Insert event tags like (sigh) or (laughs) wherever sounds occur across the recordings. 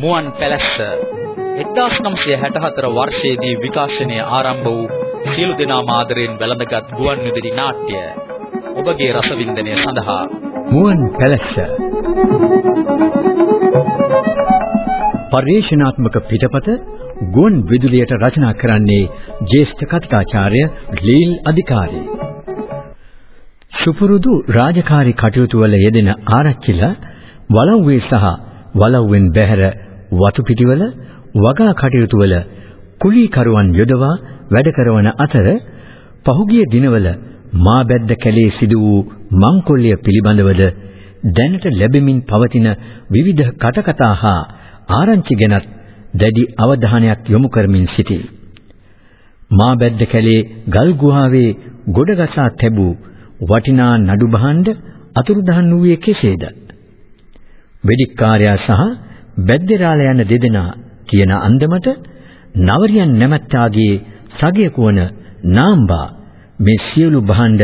මුවන් පැලැස්ස 1964 වර්ෂයේදී විකාශනය ආරම්භ වූ සියලු දෙනා මාදරෙන් වැළඳගත් ගුවන් විදුලි නාට්‍ය ඔබගේ රසවින්දනය සඳහා. මුවන් පැලැස්ස. පරිශනාත්මක පිටපත ගුවන් විදුලියට රචනා කරන්නේ ජ්‍යෙෂ්ඨ කතිකාචාර්ය ලීල් අධිකාරී. සුපුරුදු රාජකාරී කටයුතු වල යෙදෙන ආරච්චිලා වලව්වේ සහ වලව්වෙන් බැහැර වතු පිටිවල වගා කටයුතු වල කුලීකරුවන් යොදවා වැඩ කරවන අතර පහුගිය දිනවල මාබැද්ද කැලේ සිදු වූ මංකොල්ලය පිළිබඳවද දැනට ලැබෙමින් පවතින විවිධ කටකතා හා ආරංචි ගැනත් දැඩි අවධානයක් යොමු කරමින් සිටී. මාබැද්ද කැලේ ගල් ගුහාවේ ගොඩගසා තැබූ වටිනා නඩු භාණ්ඩ අතුරුදහන් වූයේ කෙසේද? වෙදිකාර්යා සහ බැද්දරාල යන දෙදෙනා කියන අන්දමට නවරියන් නැමැත්තාගේ සගයක වන නාම්බා මේ සියලු භාණ්ඩ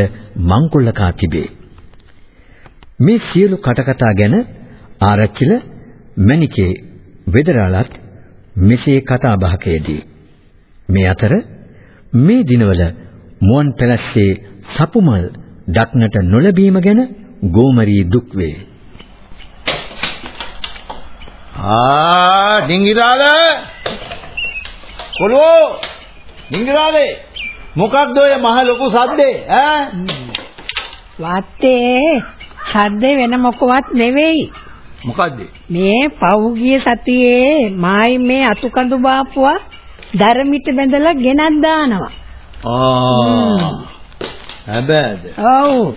මංකොල්ලකා තිබේ. මේ සියලු කටකතා ගැන ආරච්චිල මණිකේ වෙදරාලත් මෙසේ කතා බහකයේදී මේ අතර මේ දිනවල මුවන් පැලස්සේ සපුමල් දක්නට නොලැබීම ගැන ගෝමරී දුක් වේ. ආ ඩිංගිරාල කොළෝ ඩිංගිරාලේ මොකක්ද ඔය මහ ලොකු සද්දේ ඈ? වත්තේ සද්දේ වෙන මොකවත් නෙවෙයි. මොකද්ද? මේ පහුගිය සතියේ මායි මේ අතුකඳු බාපුවා ධර්මිට බැඳලා ගෙනත් දානවා. ආ. හැබැයිද ඔව්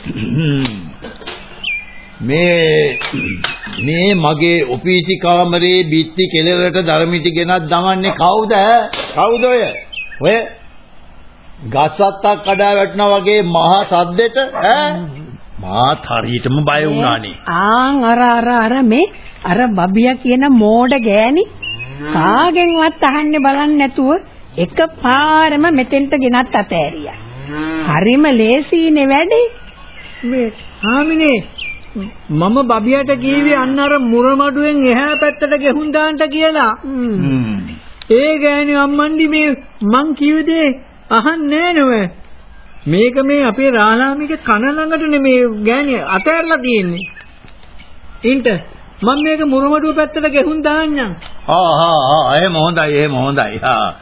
මේ මේ මගේ ඔෆීසි කාමරේ බිත්ති කෙළවරට ධර්මිටි ගෙනත් දමන්නේ කවුද? කවුද ඔය? ඔය ගස්සත්තක් කඩා වැටෙනා වගේ මහා සද්දෙට ඈ? මාත් හරියටම බය වුණානේ. ආන් අර අර අර මේ අර බබියා කියන මෝඩ ගෑණි කාගෙන්වත් අහන්නේ බලන්නේ නැතුව එකපාරම මෙතෙන්ට ගෙනත් අතෑරියා. හරිම ලේසියිනේ වැඩේ. මේ ආමිනේ මම බබියට කීවේ අන්න අර මුරමඩුවෙන් එහා පැත්තට ගෙහුම් දාන්න කියලා. ඒ ගෑණි අම්මන්ඩි මේ මං කිව්ව දේ අහන්නේ නෑ මේක මේ අපේ රාලාමිගේ කන ළඟට නෙමේ ගෑණි අතෑරලා තියෙන්නේ. ඉන්ට මම මේක මුරමඩුව පැත්තට ගෙහුම් දාන්නම්. ආ ආ ආ එහෙම හොඳයි එහෙම හොඳයි. ආ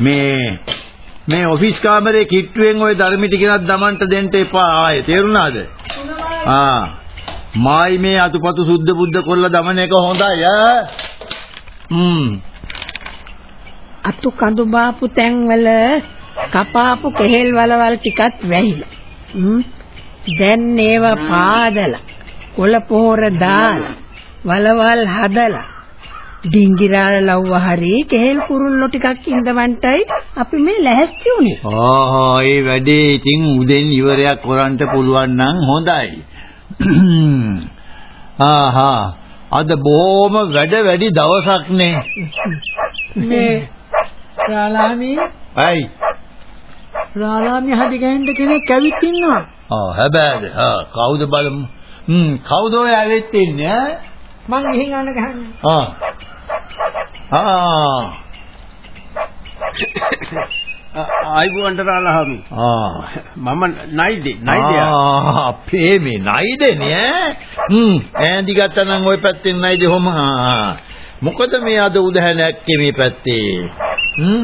මේ මේ ඔෆිස් කාමරේ කිට්ටුවෙන් ওই ධර්මිටි ගෙනත් දමන්න දෙන්න එපා ආයේ තේරුණාද? ආ මායි මේ අතුපතු සුද්ධ බුද්ධ කොල්ල දමන එක හොඳයි ඈ. හ්ම්. අතු කඳු බාපු තැන්වල කපාපු කෙහෙල් වලවල් ටිකත් වැහිලා. හ්ම්. දැන් ඒවා පාදලා කොළ පොහොර දාලා වලවල් හදලා ඩිංගිරාල ලව්ව හරි කෙහෙල් කුරුල්ලෝ ටිකක් ඉඳවන්ටයි අපි මේ ලැහැස්ති උනේ. ආහා ඒ වැඩේ ඉතින් උදෙන් ඉවරයක් කරන්න පුළුවන් නම් හොඳයි. ආහා අද බොහොම වැඩ වැඩි දවසක් නේ. මේ රාලාමි අයි. රාලාමි හදි ගහින්න කෙනෙක් ඇවිත් ඉන්නවා. ආ හැබැයිද? ආ කවුද බලමු. හ්ම් කවුද ඔය ඇවිත් ඉන්නේ? මං ගිහින් අන්න ගහන්නේ. ආ. ආ. ආයිබුවන්ට රාලහමි. ආ. මම නයිදේ නයිදේ. ආ අපේ මේ නයිදනේ ඈ. හ්ම් ඈඳි ගත්තනම් ওই පැත්තෙන් නයිදේ හොම. මොකද මේ අද උදැහැනක්කේ මේ පැත්තේ? හ්ම්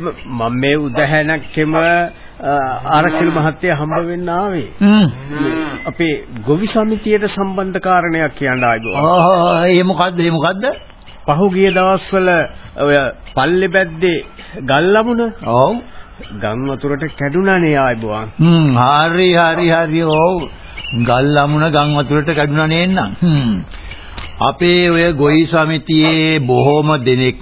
මම මේ උදැහැනක්කෙම ආරක්ෂක මහත්තයා හම්බ වෙන්න ආවේ. අපේ ගොවි සමිතියට සම්බන්ධ කාරණයක් කියන්න ආයිබුවන්. ආ ඒ මොකද්ද ඒ මොකද්ද? පහුගිය දවස්වල ඔය පල්ලේ බැද්දේ ගල් ලමුන ඔව්. ගම් වතුරට කැඩුනානේ ආයිබුවන්. හ්ම් හරි හරි හරි ඔව්. ගල් ලමුණ ගම් වතුරට කැඩුනා නේන්නම්. හ්ම්. අපේ ඔය ගොවි සමිතියේ බොහොම දෙනෙක්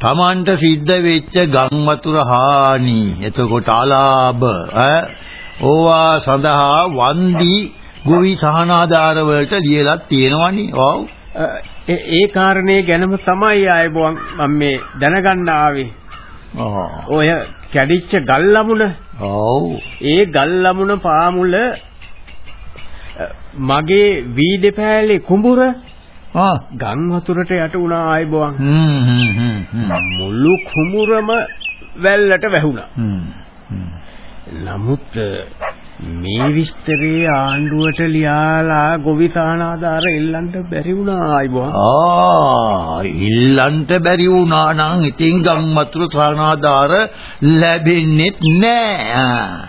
තමන්ට සිද්ධ වෙච්ච ගම් වතුර හානි එතකොට අලාභ ඈ ඕවා සඳහා වන්දි ගොවි සහනාධාර වලට ලියලා තියෙනවනේ ඔව් ඒ කාරණේ ගැනම තමයි ආයිබුවන් මම මේ දැනගන්න ආවේ. ඔය කැඩිච්ච ගල් ලමුණ ඔව් ඒ ගල් ලමුණ පාමුල මගේ වී දෙපෑලේ කුඹුර ආ ගම් වතුරට යට වුණා ආයිබෝන්. හ්ම් හ්ම් හ්ම් හ්ම් මුළු කුඹුරම වැල්ලට වැහුණා. නමුත් මේ විස්තරේ ආණ්ඩුවට ලියාලා ගොවිතානාදාර එල්ලන්න බැරි වුණා ආයිබෝන්. ආ ඉල්ලන්ට බැරි වුණා නම් ඉතින් ගම් වතුර සානාදාර ලැබෙන්නේ නැහැ.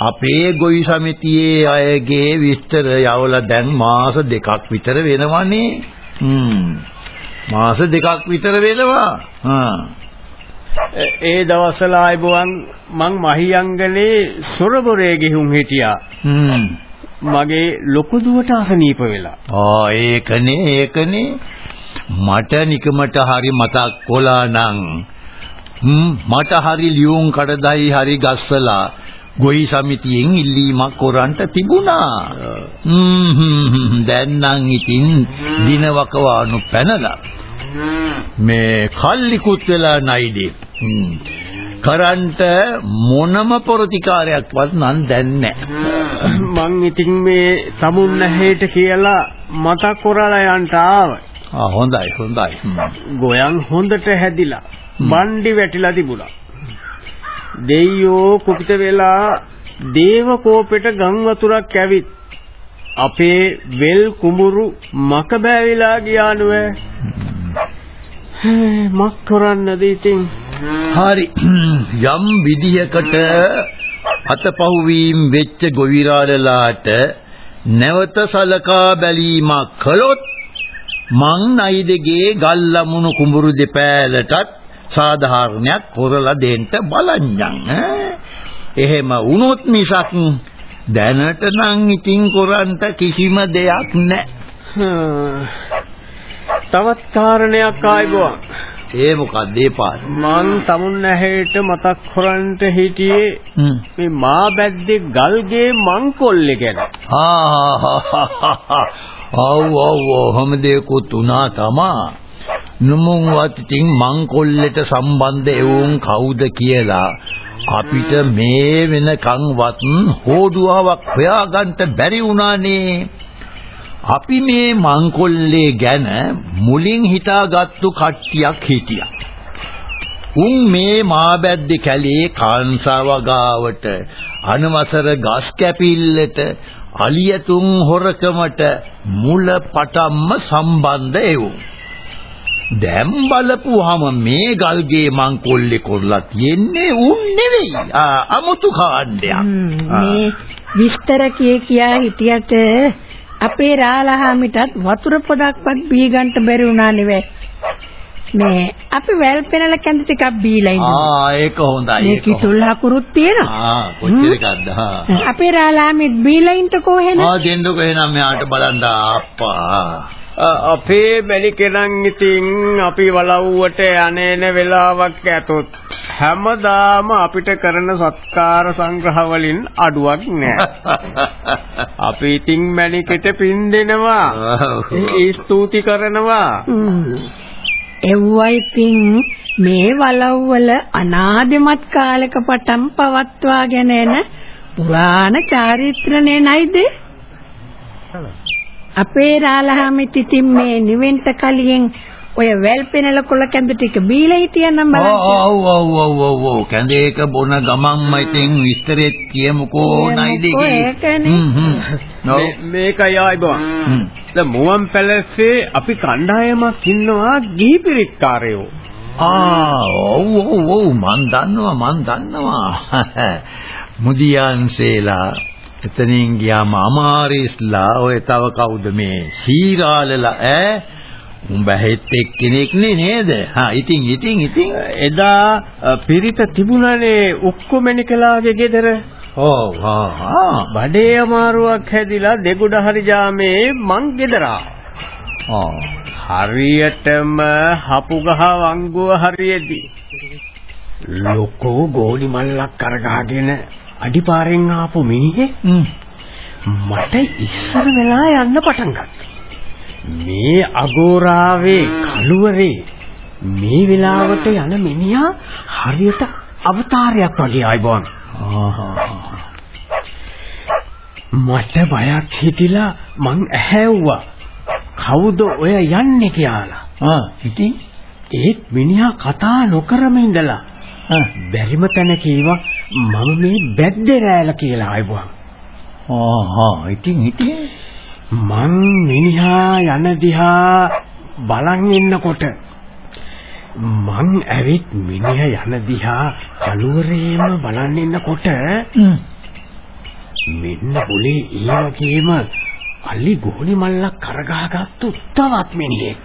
අපේ ගොවි සමිතියේ අයගේ විස්තර යවලා දැන් මාස දෙකක් විතර වෙනවනේ. හ්ම්. මාස දෙකක් විතර වෙනවා. හා. ඒ- දවස්වල ආයිබෝන් මං මහියංගනේ සොරබොරේ ගිහුම් හිටියා. මගේ ලොකු දුවට අසනීප වෙලා. ආ ඒකනේ ඒකනේ මට නිකමට හරි මතක් කොලා නම් මට හරි ලියුම් කඩදායි හරි ගස්සලා ගොවි සමිතියෙන් ඉල්ලීමක් කරන්ට තිබුණා හ්ම්. දැන් නම් ඉතින් දිනවකවානු පැනලා මේ කල්ලිකුත් වෙලා නැයිදී. කරන්ට මොනම ප්‍රතිකාරයක්වත් නම් දැන් නැහැ මං ඉතින් මේ තමුන් නැහැට කියලා මතක් කරලා යන්න ආවා. ආ හොඳයි හොඳයි. ගොයන් හොඳට හැදිලා බණ්ඩි වැටිලා තිබුණා. දෙයියෝ කුපිත වෙලා දේව කෝපෙට ගම් වතුරක් ඇවිත් අපේ වෙල් කුඹුරු මක බෑවිලා ගියානුව. මක් කරන්නද ඉතින්? හරි යම් විදියකට අතපහුවීම් වෙච්ච ගොවිරාළලාට නැවත සලකා බැලීමක් කළොත් මං නයිදගේ ගල් ලමුණු කුඹුරු දෙපෑලටත් සාධාරණයක් කරලා දෙන්න බලන්නම් ඈ. එහෙම වුණොත් මිසක් දැනට නම් ඉතින් කරන්ට කිසිම දෙයක් නැහැ. තවත් කාරණයක් ආයිබෝන්. ඒ මොකක්ද ඒ පාර? මං තමුන් නැහැට මතක් කරන්ට හිටියේ හ්ම්. මේ මා බැද්දේ ගල්ගේ මංකොල්ලේ ගැන. ආ ඔව් ඔව් ඔහම දෙකුත් උනා තමා නමුත් ඉතින් මංකොල්ලෙට සම්බන්ධ එවුන් කවුද කියලා අපිට මේ වෙනකන්වත් හෝඩුවාවක් හොයාගන්න බැරි වුණානේ අපි මේ මංකොල්ලේ ගැන මුලින් හිතාගත්තු කට්ටියක් හිටියා උන් මේ මාබැද්දේ කැලේ කාන්සාව ගාවට අනවසර ගස් කැපිල්ලට අලියතුන් හොරකමට මුල පටම්ම සම්බන්ධ එවුන්. දැන් බලපුවාම මේ ගල්ගේ මංකොල්ලේ කරලා තියෙන්නේ උන් නෙවෙයි. අමුතු කාණ්ඩයක්. මේ විස්තර කිය කියා හිටියට අපේ රාලහාමිටත් වතුර පොඩක්වත් බී ගන්න බැරි වුණා නෙවෙයි. මේ අපි වැල් පෙනල කැඳ ටිකක් බීලා ඉන්නවා. ආ ඒක හොඳයි. මේ. කිතුල් හකුරුත් තියෙනවා. ආ කොච්චර? හා. අපේ රාලහාමිත් බීලා ඉන්නකෝ එහෙනම්. ආ දෙන්නකෝ එහෙනම් මෙයාට බලන්න අප්පා. අපේ බැලිකෙනන් ඉතින් අපි වලව්වට යන්නේන වෙලාවක් ඇතොත් හැමදාම අපිට කරන සත්කාර සංග්‍රහ වලින් අඩුවක් නැහැ. (laughs) අපි ඉතින් මැණිකට පින් දෙනවා. ඒ ස්තුති කරනවා. එව්වා ඉතින් මේ වලව්වල අනාදිමත් කාලක පටන් පවත්වාගෙන එන පුරාණ චාරිත්‍රණේ නයිද? අපේ රාලහාමිත් ඉතින් මේ නිවෙන්ට කලින් ඔය වැල් පෙනල කොළ කැඳ ටික බීලා හිටියනම් බලන්න. ඔව් ඔව් ඔව් ඔව් ඔව් කැඳේක බොන ගමන්ම ඉතින් විස්තරෙත් කියමුකෝ නයිද කියමුකෝ, ඒකනේ. හ්ම් හ්ම් ඔව් මේ- මේකයි ආයිබෝන්. හ්ම්. දැන් මුවන් පැලසේ අපි කණ්ඩායමක් ඉන්නවා ගිහි පිරිත්කාරයෝ. ආ ඔව් ඔව් ඔව් මන් දන්නවා මන් දන්නවා (laughs) මුදියන්සේලා එතනින් ගියාම අමාරිස්ලා ඔය තව කවුද මේ සීරාලලා ඈ? උඹ හෙත් එක්කෙනෙක් නේ නේද? හා ඉතින් ඉතින් ඉතින්. එදා පිරිත තිබුණනේ උක්කොමැණිකලාගේ ගෙදර. ඔව් හා හා. බඩේ අමාරුවක් හැදිලා දෙගුඩ හරි ජාමේ මං ගෙදරා. ආ. හරියටම හපු ගහ වංගුව හරියේදී. ලොකෝ ගෝලි මල්ලක් අරගාගෙන අඩිපාරෙන් ආපු මිනිහෙක් හ්ම් මට ඉස්සර වෙලා යන්න පටන් ගත්තා. මේ අගෝරාවේ කළුවරේ මේ වෙලාවට යන මිනිහා හරියට අවතාරයක් වගේ ආයිබෝන්. මට බයක් හිතිලා මං ඇහැව්වා. කවුද ඔය යන්නේ කියලා. ආ ඉතින් ඒත් මිනිහා කතා නොකරම ඉඳලා බැරිම තැන කීවා මම මේ බැද්දේ රෑල කියලා ආයිබුවා. ආහා ඉතින් ඉතින් මං මිනිහා යන දිහා බලන් ඉන්නකොට මං ඇවිත් මිනිහා යන දිහා කලුවරේම බලන් ඉන්නකොට මෙන්න બોලේ ඒ වගේම අලි ගෝණි මල්ලක් කරගහගත්තු තවත් මිනිහෙක්.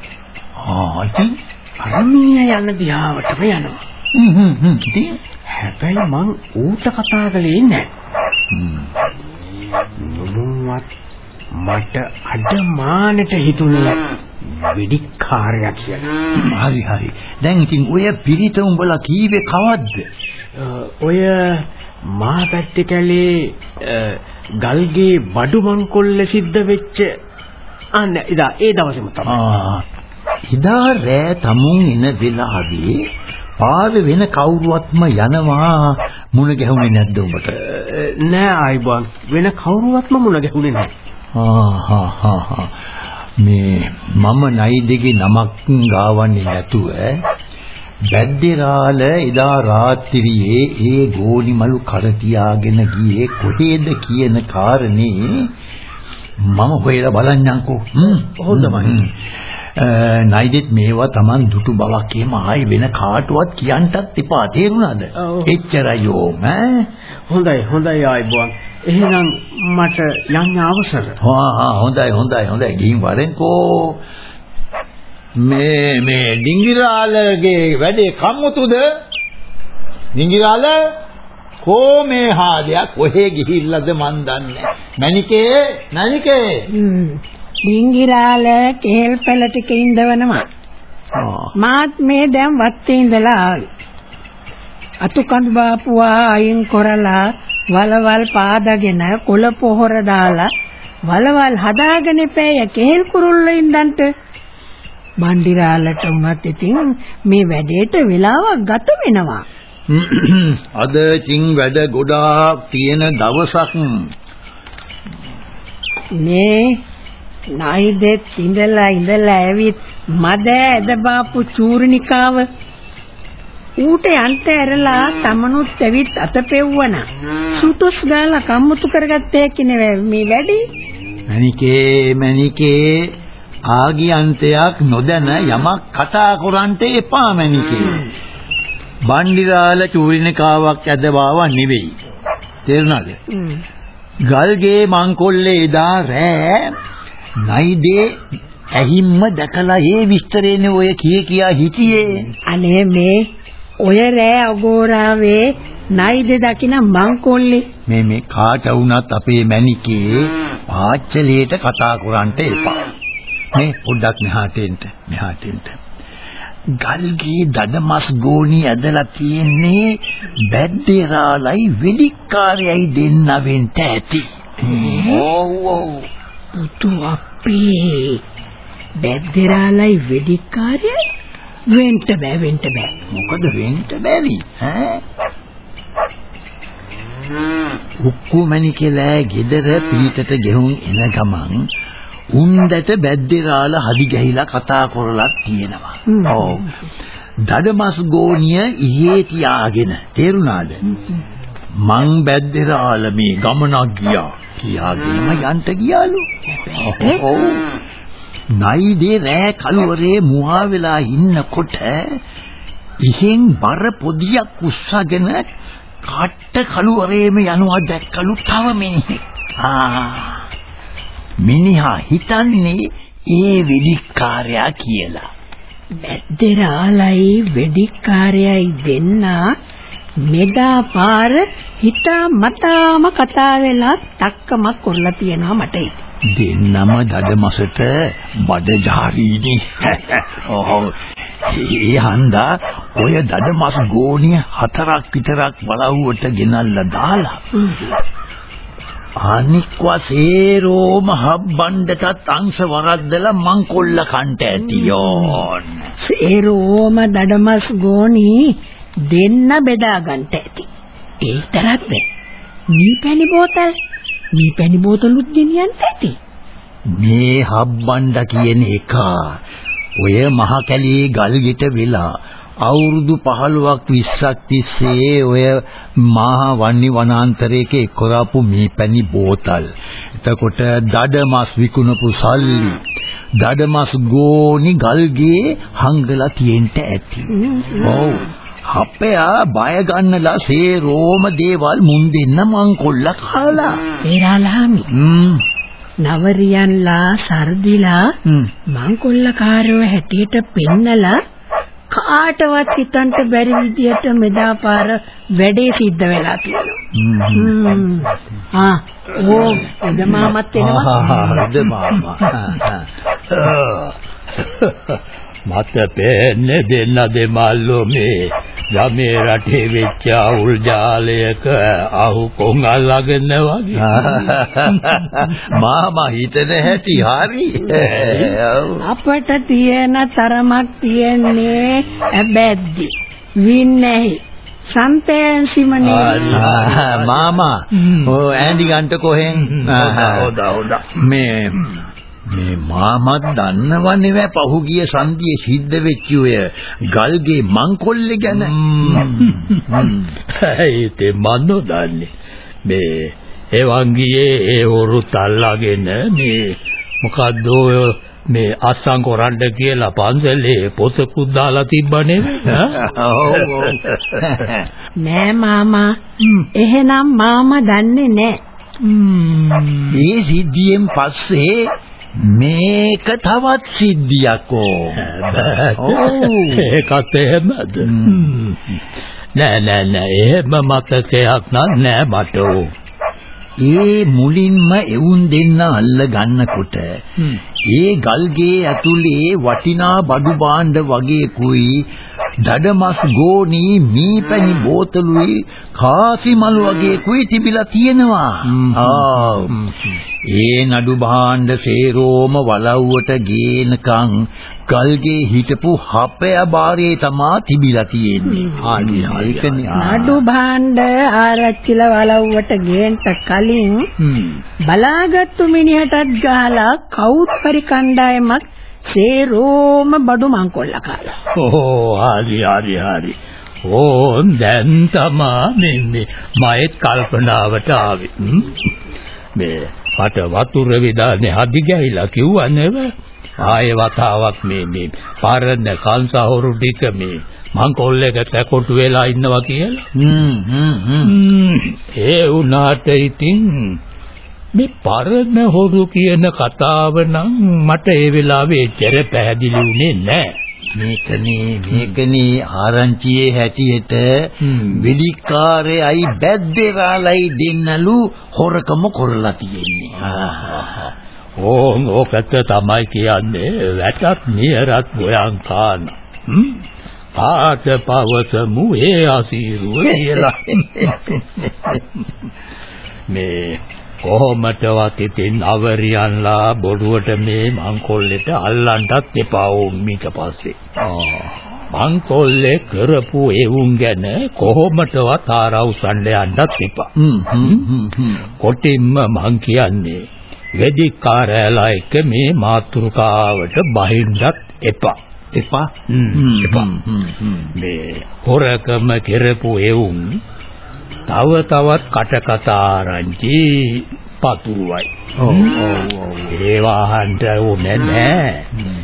ආ ඉතින් අර මිනිහා යන දිහාවටම යනවා. හ්ම් හ්ම් හැබැයි මං ඌට කතා කළේ නැහැ. නුඹවත් මට අඩමානට හිතුනේ වෙඩික්කාරයා කියලා. හරි හරි දැන් ඉතින් ඔය පිරිත උඹලා කීවේ කවද්ද ඔය මා පැත්තේ කැලේ ගල්ගේ බඩු මංකොල්ල සිද්ධ වෙච්ච අන්න එදා ඒ දවසේම තමයි. ආ ඉදා රෑ තමුන් එන වෙලාවේ පාර වෙන කවුරුවත්ම යනවා මුණ ගැහුනේ නැද්ද උඹට? අ, නෑ ආයිබන්. වෙන කවුරුවත්ම මුණ ගැහුනේ නෑ. ආහා මේ මම නයිදගේ නමක් ගාවන්නේ නැතුව බැද්දේරාල එදා රාත්‍රියේ ඒ ගෝනිමලු කර තියාගෙන ගියේ කොහෙද කියන කාරණේ මම හොයලා බලන්නම්කෝ. හ්ම්. හොඳමයි. නයිදෙත් මේවා Taman දුටු බවක් එහෙම ආයි වෙන කාටවත් කියන්නටත් එපා තේරුණාද. එච්චරයි ඈ හොඳයි හොඳයි ආයිබන්. එහෙනම් මට යන්න අවසර. ආ හොඳයි හොඳයි හොඳයි ගිහින් වරෙන්කෝ මේ මේ ඩිංගිරාලගේ වැඩේ කම්මුතුද ඩිංගිරාල කෝ මේ හාදයක් කොහෙ ගිහිල්ලාද මන් දන්නේ මණිකේ මණිකේ. ඩිංගිරාල කෙහෙල් පැල ටික ඉඳවනවා. මාත් මේ දැන් වත්තේ ඉඳලා ආවේ. අතුකඳු බාපුවා අයින් කරලා වලවල් පාදගෙන කොළ පොහොර දාලා වලවල් හදාගෙන පෑය කෙහෙල් කුරුල්ලෝ ඉඳන්ට බණ්ඩිරාලට උනත් ඉතින් මේ වැඩේට වෙලාවක් ගත වෙනවා. අද චින් වැඩ ගොඩාක් තියෙන දවසක් මේ නයිදෙත් ඉඳලා ඉඳලා ඇවිත් මද ඇද බාපු චූර්ණිකාව ඌට යන්ට ඇරලා තමනුත් ඇවිත් අත පෙව්වන. සුතුස් ගාලා කම්මුතු කරගත්තේ කිනේ මේ වැඩි? මණිකේ මණිකේ ආගියන්තයක් නොදැන යමක් කතා කරන්ට එපා මණිකේ. බණ්ඩිරාල චූරිනකාවක් ඇදවාව නෙවෙයි. තේරුණාද? ගල්ගේ මංකොල්ලේ එදා රෑ නයිදේ ඇහිම්ම දැකලා ඒ විස්තරේනේ ඔය කිය කියා හිටියේ අනේ මේ ඔය රෑ අගෝරාවේ නයිද දකින මංකොල්ලේ මේ මේ කාට වුණත් අපේ මැනිකේ පාච්චලයට කතා කරන්නට එපා. මේ පොඩ්ඩක් මෙහාට එන්න මෙහාට එන්න. ගල්ගේ දඩමස් ගෝණි ඇදලා තියෙන්නේ බැද්දේරාලයි වෙදිකාරයයි දෙන්න වෙන්න ඇති. ඔව් ඔව්. පුතු අපේ බැද්දරාලයි වෙදිකාරයයි වෙන්ට බෑ වෙන්ට බෑ මොකද වෙන්න බැරි ඈ? උක්කුමණිකලා ගෙදර පිටට ගෙහුම් එන ගමන් උන්දට බැද්දේරාල හදි ගහිලා කතා කරලා තියෙනවා. ඔව්. දඩමස් ගෝණිය ඉහේ තියාගෙන තේරුණාද? මං බැද්දේරාල මේ ගමනක් ගියා. කියාගෙනම යන්ට ගියාලු. ඔව්. නයිදේ රෑ කලවරේ මුවා වෙලා ඉන්නකොට ඉහෙන් බර පොදියක් උස්සගෙන කට්ට කලවරේම යනවා දැක්කලු තව මිනිහෙක්. ආ මිනිහා හිතන්නේ ඒ වෙදිකාරයා කියලා. බැද්දරාලයි වෙදිකාරයයි දෙන්නා මෙදා පාර හිතා මතාම කතා වෙලා තක්කමක් කරලා තියෙනවා මට ඒක. දෙන්නම දඩමසට බඩජාරීනි. ඔව්. ඒ හන්දා ඔය දඩමස් ගෝණිය හතරක් විතරක් බලවුවට ගෙනල්ලා දාලා අනික් වසේරෝම හබ්බණ්ඩටත් අංශ වරද්දලා මං කොල්ල කන්ට ඇතියෝන්. සේරෝම දඩමස් ගෝණි දෙන්න බෙදා ගන්නට ඇති. ඒ තරත් බෑ. මේ පැණි බෝතල් මේ පැණි බෝතලුත් ගෙනියන්න ඇති. මේ හබ්බණ්ඩ කියන එක ඔය මහ කැලේ ගල් ගෙට වෙලා අවුරුදු 15ක් 20ක් තිස්සේ ඔය මහා වන්නි වනාන්තරයක එක්කරාපු මේ පැණි බෝතල්. එතකොට දඩමස් විකුණපු සල්ලි. දඩමස් ගෝනි ගල්ගේ හංගලා තියෙන්න ඇති. ඔව්. අපයා බය ගන්නලා සේරෝම දේවල් මුන් දෙන්න මං කොල්ල කාලා. ඒරාලාමි හ්ම්. නවරියන්ලා සර්දිලා. මංකොල්ලකාරයෝ හැටියට පෙන්නලා කාටවත් හිතන්න බැරි විදියට මෙදා පාර වැඩේ සිද්ධ වෙලා තියෙනවා. ආ ඕ එද මාමත් එනවා. ආහද මාමා. මට පේන්නේ දෙන්න දෙමල්ලෝ මේ යමේ රටේ වෙච්ච අවුල් ජාලයක අහු කොන් අල්ලගෙන වගේ (laughs) මාමා හිතන හැටි හරි. අපට තියෙන තරමක් තියෙන්නේ ඇබැද්දි. වින්නැහි. සන්තයන්සිමනේ. ආ, මාමා ඔය ඈඳි ගන්න කොහෙන් හොඳ හොඳ මේ මේ මාමත් දන්නවන්නේ වේ පහුගිය සන්ධියේ සිද්ධ වෙච්ච ඔය ගල්ගේ මංකොල්ලේ ගැන. (laughs) ඒතේ මන් නොදන්නේ. මේ එවංගියේ ඒ හොරුත් අල්ලාගෙන මේ මොකද්ද ඔය මේ අස්සන් කොරන්න කියලා පන්සලේ පොතකුත් දාලා තිබ්බනේ (laughs) නෑ මාමා. එහෙනම් මාමා දන්නේ නෑ. ඒ සිද්ධියෙන් පස්සේ මේක තවත් සිද්ධියක්ෝ ඔව්. ඒකත් එහෙමද නෑ නෑ නෑ. එහෙම මතකයක් නෑ මට ඒ මුලින්ම එවුන් දෙන්න අල්ල ගන්නකොට ඒ ගල්ගේ ඇතුලේ වටිනා බඩු භාණ්ඩ වගේකුයි දඩමස් ගෝනි මීපැණි බෝතලුයි කාසි මල් වගේකුයි තිබිලා තියෙනවා. ආ ඒ නඩු භාණ්ඩ සේරෝම වලව්වට ගේනකම් ගල්ගේ හිටපු හපය බාරේ තමා තිබිලා තියෙන්නේ. හරි හරි. නඩු භාණ්ඩ ආරච්චිල වලව්වට ගේන්ට කලින් බලාගත්තු මිනිහටත් ගහලා කවුත් පරි කණ්ඩායමක් සේරෝම බඩු මංකොල්ල කාලා. ඕ හරි හරි හරි. ඕන් දැන් තමා මේ මේ මයෙත් කල්පනාවට ආවේ. මේ මට වතුර විදානේ හදි ගෑහිලා කිව්වා නේද? ආයේ වතාවක් මේ මේ පාරන්න කංසහොරු ටික මේ මං කොල්ලෙකට කොටු වෙලා ඉන්නවා කියලා. හ්ම් හ්ම් හ්ම්. හ්ම්, ඒ උනාට ඉතින් මේ පරණ හොරු කියන කතාව නම් මට ඒ වෙලාවේ එච්චර පැහැදිලි වුණේ නැහැ. මේකනේ මේකනේ ආරංචියේ හැටියට. වෙලිකාරයයි බැද්දේරාලයි දෙන්නලු හොරකම කරලා තියෙන්නේ. ඕන් ඕකට තමයි කියන්නේ වැටත් නියරත් ගොයන් කාන. පාට පවසමු ඒ අසීරුව කියලා. (laughs) මේ කොහොමදවත් ඉතින් අවරියන්ලා බොරුවට මේ මංකොල්ලෙට අල්ලන්නත් එපා ඕම් ඊට පස්සේ. මංකොල්ලේ කරපු එවුන් ගැන කොහොමදවත් ආරවුසන්න යන්නත් එපා. කොටින්ම මං කියන්නේ වෙදිකාරයලා එක මේ මාතෘකාවට බහින්නත් එපා. එපා හ්ම්, එපා. මේ හොරකම කරපු එවුන් තව තවත් කටකතා ආරංචි පතුරුවයි. ඔව් ඔව් ඒවා අහන්න ඕනේ නෑ.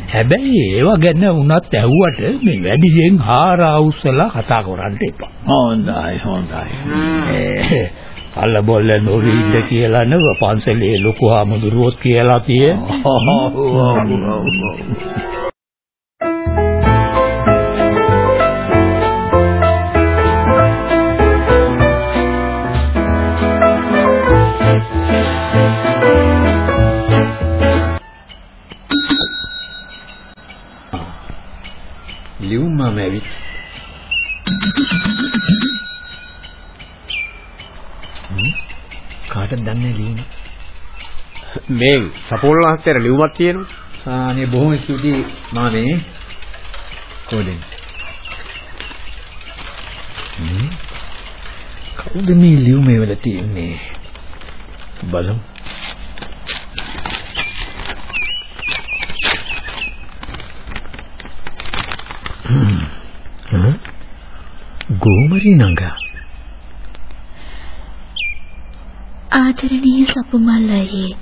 හැබැයි ඒවා ගැන උනත් ඇහුවට මේ වැඩියෙන් හාර අවුස්සලා කතා කරන්න එපා. හොඳයි හොඳයි අල්ල බොල්ල නොවින්ද කියලා නව පන්සලේ ලොකු හාමුදුරුවෝත් කියලා තියෙන. ඔව් ඔව් ඔව් ලියුම් මම ඇවිත් කාටද දන්නේ ලියුම මේ සපෝල් මහත්තයාට ලියුමක් තියෙනවා. ආනේ බොහොම ස්තුතියි මාමේ. කොහෙන්ද කවුද මේ ලියුමේ වල තියෙන්නේ? බලමු ගෝමරි නංගා? ආදරණීය සපුමල් අයියේ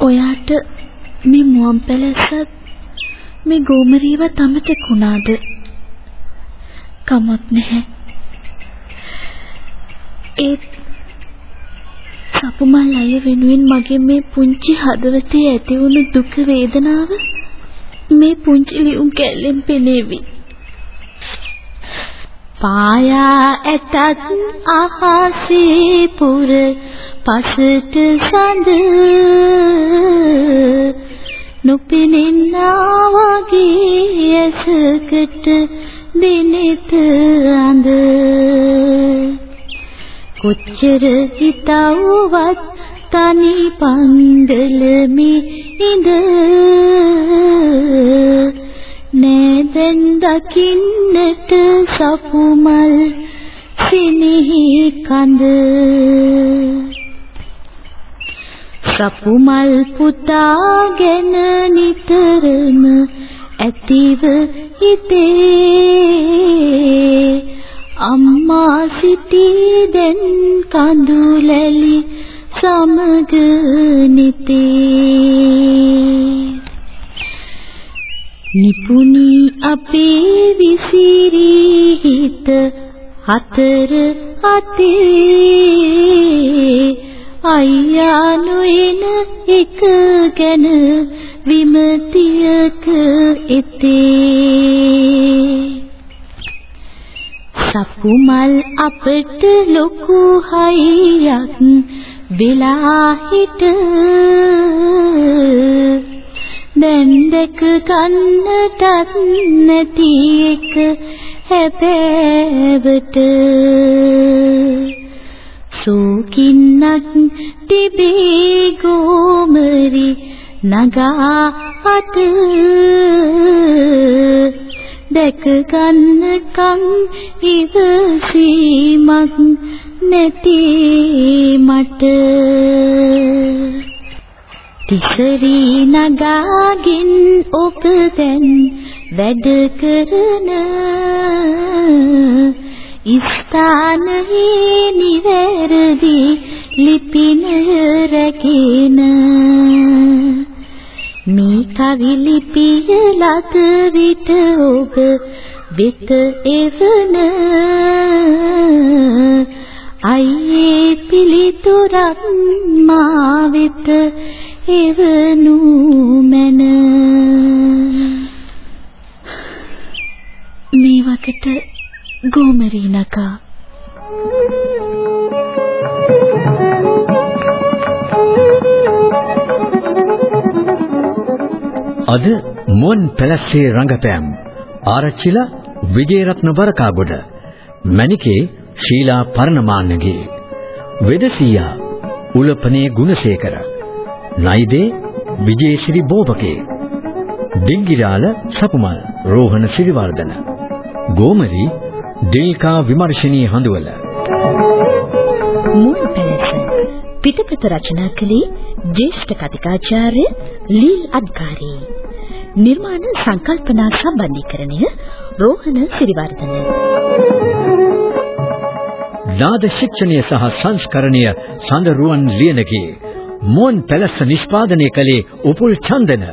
ඔයාට මේ මුවන් පැලසත් මේ ගෝමරීව තමතෙක් වුණාද? කමක් නැහැ. ඒත් සපුමල් අය වෙනුවෙන් මගේ මේ පුංචි හදවතේ ඇති වුණු දුක වේදනාව මේ පුංචි ලියුම් කැලෙන් පෙනේවි. පායා ඇතත් අහසේ පුර පසට සඳ නොපෙනෙන්නා වගේ ඇසකට දිනෙත අඳ. කොච්චර හිතවුවත් තනි පන්දලමි ඉඳ. නෑදෙන් දකින්නට සපුමල් සිනෙහි කඳ. සපුමල් පුතාගෙන නිතරම ඇතිව හිතේ. අම්මා සිටී දැන් කඳුලැලි සමග නිතේ. නිපුණි අපේ විසිරි හිත හතර අතේ. අයියා නොයන එක ගැන විමතියක එතේ. සපුමල් අපට ලොකු හයියක් වෙලා හිට. දැන් දැක ගන්නටත් නැති එක හැබෑවට. සෝකින්නක් තිබේ ගෝමරි නගා අත. දැක ගන්නකම් ඉවසීමක් නැති මට. තිසරි නගාගින් ඔබ දැන් වැඩ කරන ස්ථානයේ නිවැරදි ලිපිනය රැගෙන මේ කවි ලිපිය ලද විට ඔබ වෙත එවන. අයියේ පිළිතුරක් මා වෙත එවනු මැන. මේ වකට ගෝමරීනකා අද මුවන් පැලස්සේ රංගපෑම්. ආරච්චිලා විජේරත්න වරකාගොඩ මණිකේ ශීලා පර්ණමාන්නගේ. වෙදසියා උලපනේ ගුණසේකර. නයිදේ විජේශ්‍රී බෝබකේ දිග්ගිරාල සපුමල් රෝහණ සිරිවර්ධන. ගෝමරි දිල්කා විමර්ශනී හඳුවල. මුවන් පැලස පිටපත රචනා කළේ ජ්‍යෙෂ්ඨ කතිකාචාර්ය ලීල් අද්කාරී. නිර්මාණ සංකල්පනා සම්බන්ධීකරණය රෝහණ සිරිවර්ධන. නාද ශික්ෂණය සහ සංස්කරණය සඳරුවන් ලියනගේ මුවන් පැලස්ස නිෂ්පාදනය කළේ උපුල් චන්දන.